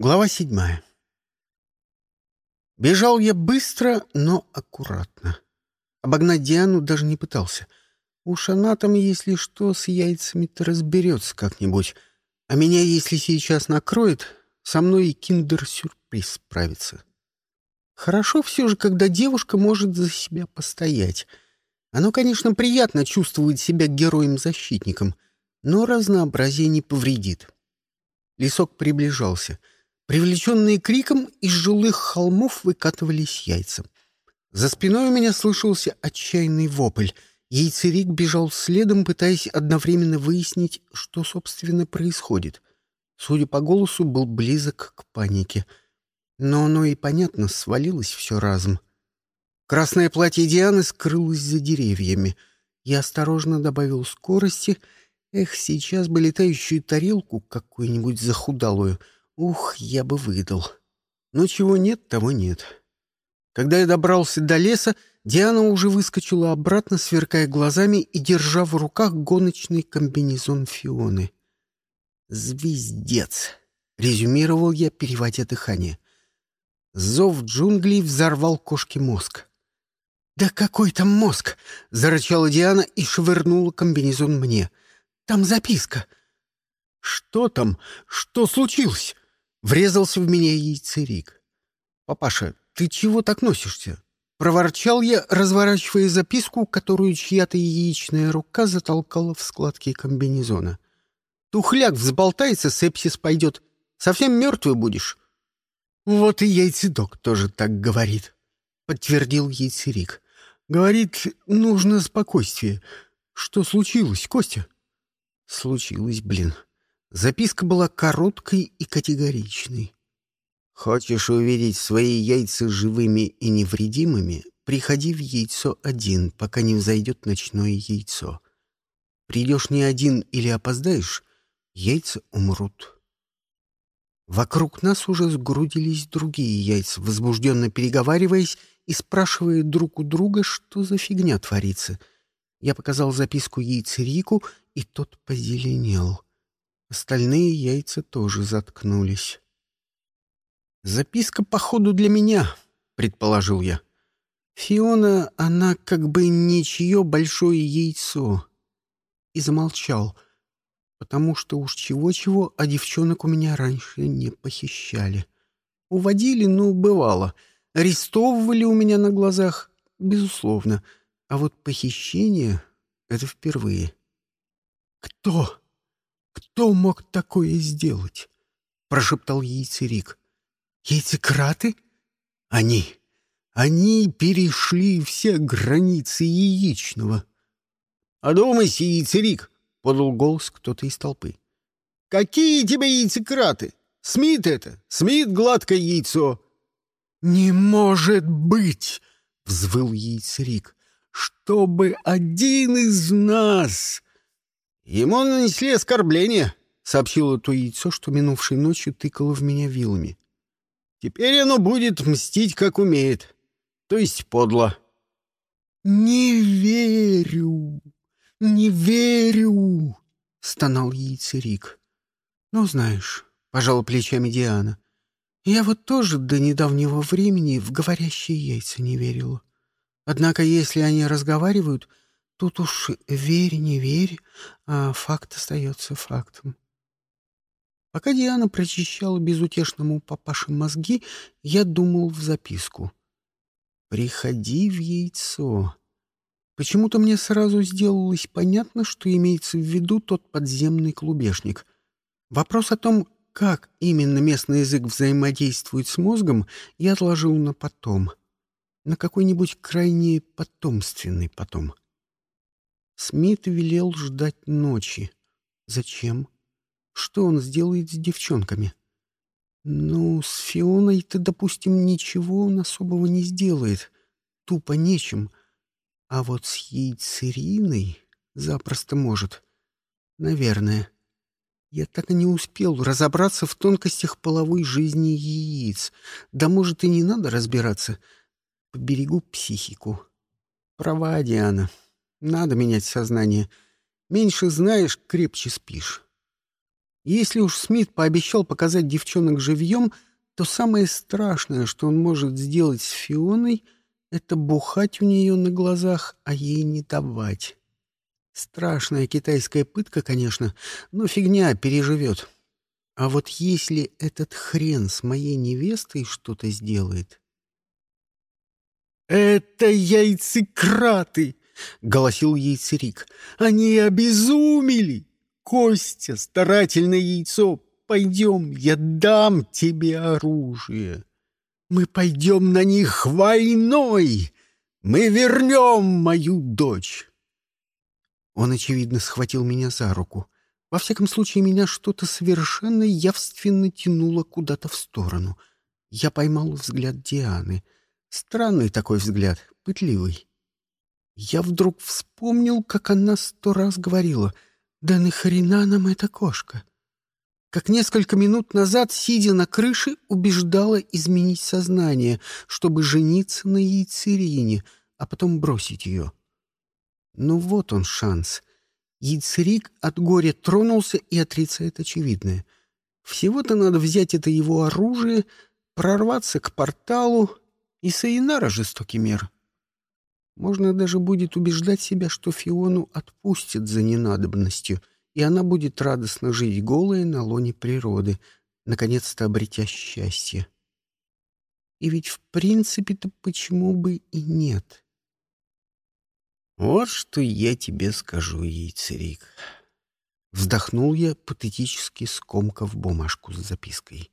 Глава седьмая. Бежал я быстро, но аккуратно. Обогнать Диану даже не пытался. Уж она там, если что, с яйцами-то разберется как-нибудь. А меня, если сейчас накроет, со мной и киндер-сюрприз справится. Хорошо все же, когда девушка может за себя постоять. Оно, конечно, приятно чувствовать себя героем-защитником, но разнообразие не повредит. Лесок приближался — Привлеченные криком, из жилых холмов выкатывались яйца. За спиной у меня слышался отчаянный вопль. Яйцерик бежал следом, пытаясь одновременно выяснить, что, собственно, происходит. Судя по голосу, был близок к панике. Но оно и, понятно, свалилось все разом. Красное платье Дианы скрылось за деревьями. Я осторожно добавил скорости. Эх, сейчас бы летающую тарелку какую-нибудь захудалую — Ух, я бы выдал. Но чего нет, того нет. Когда я добрался до леса, Диана уже выскочила обратно, сверкая глазами и держа в руках гоночный комбинезон Фионы. «Звездец!» — резюмировал я, переводя дыхание. Зов джунглей взорвал кошке мозг. «Да какой там мозг!» — зарычала Диана и швырнула комбинезон мне. «Там записка!» «Что там? Что случилось?» Врезался в меня яйцерик. «Папаша, ты чего так носишься?» Проворчал я, разворачивая записку, которую чья-то яичная рука затолкала в складки комбинезона. «Тухляк взболтается, сепсис пойдет. Совсем мертвый будешь». «Вот и яйцедок тоже так говорит», — подтвердил яйцерик. «Говорит, нужно спокойствие. Что случилось, Костя?» «Случилось, блин. Записка была короткой и категоричной. «Хочешь увидеть свои яйца живыми и невредимыми? Приходи в яйцо один, пока не взойдет ночное яйцо. Придешь не один или опоздаешь, яйца умрут». Вокруг нас уже сгрудились другие яйца, возбужденно переговариваясь и спрашивая друг у друга, что за фигня творится. Я показал записку яйцерику, и тот позеленел. Остальные яйца тоже заткнулись. «Записка, походу, для меня», — предположил я. «Фиона, она как бы ничье большое яйцо». И замолчал, потому что уж чего-чего, а девчонок у меня раньше не похищали. Уводили, ну, бывало. Арестовывали у меня на глазах, безусловно. А вот похищение — это впервые. «Кто?» Кто мог такое сделать? Прошептал яйцерик. Яйцекраты? Они. Они перешли все границы яичного. «Одумайся, яйцерик!» — подал голос кто-то из толпы. «Какие тебе яйцекраты? Смит это! Смит гладкое яйцо!» «Не может быть!» — взвыл яйцерик. «Чтобы один из нас «Ему нанесли оскорбление», — сообщило то яйцо, что минувшей ночью тыкало в меня вилами. «Теперь оно будет мстить, как умеет. То есть подло». «Не верю, не верю», — стонал яйцерик. «Ну, знаешь», — пожала плечами Диана, — «я вот тоже до недавнего времени в говорящие яйца не верила. Однако, если они разговаривают, — Тут уж верь, не верь, а факт остается фактом. Пока Диана прочищала безутешному папаше мозги, я думал в записку. «Приходи в яйцо». Почему-то мне сразу сделалось понятно, что имеется в виду тот подземный клубешник. Вопрос о том, как именно местный язык взаимодействует с мозгом, я отложил на потом. На какой-нибудь крайне потомственный потом. Смит велел ждать ночи. Зачем? Что он сделает с девчонками? Ну, с Фионой-то, допустим, ничего он особого не сделает. Тупо нечем. А вот с яйцериной запросто может. Наверное. Я так и не успел разобраться в тонкостях половой жизни яиц. Да, может, и не надо разбираться. Поберегу психику. Права, Диана. Надо менять сознание. Меньше знаешь, крепче спишь. Если уж Смит пообещал показать девчонок живьем, то самое страшное, что он может сделать с Фионой, это бухать у нее на глазах, а ей не давать. Страшная китайская пытка, конечно, но фигня переживет. А вот если этот хрен с моей невестой что-то сделает... «Это яйцекраты!» — голосил яйцерик. «Они обезумели! Костя, старательное яйцо, пойдем, я дам тебе оружие. Мы пойдем на них войной! Мы вернем мою дочь!» Он, очевидно, схватил меня за руку. Во всяком случае, меня что-то совершенно явственно тянуло куда-то в сторону. Я поймал взгляд Дианы. Странный такой взгляд, пытливый. Я вдруг вспомнил, как она сто раз говорила, «Да нахрена нам эта кошка?» Как несколько минут назад, сидя на крыше, убеждала изменить сознание, чтобы жениться на яйцерине, а потом бросить ее. Ну вот он шанс. Яйцерик от горя тронулся и отрицает очевидное. Всего-то надо взять это его оружие, прорваться к порталу, и Саинара жестокий мир. Можно даже будет убеждать себя, что Фиону отпустят за ненадобностью, и она будет радостно жить голая на лоне природы, наконец-то обретя счастье. И ведь в принципе-то почему бы и нет? Вот что я тебе скажу, яйцерик. Вздохнул я, патетически скомкав бумажку с запиской.